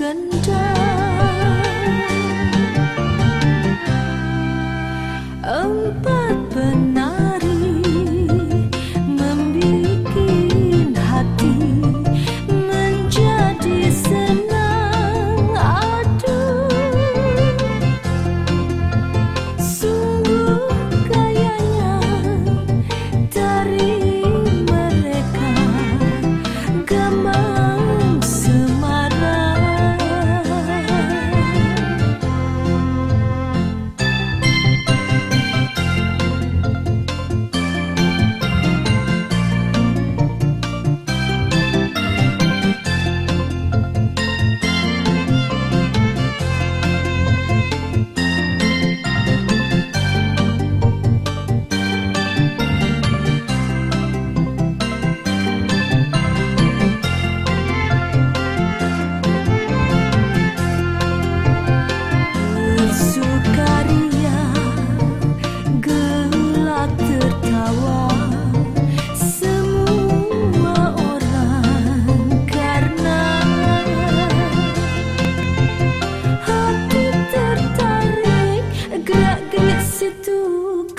gần đây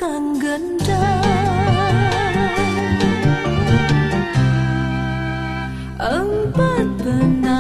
càng gần ta Ang patpanay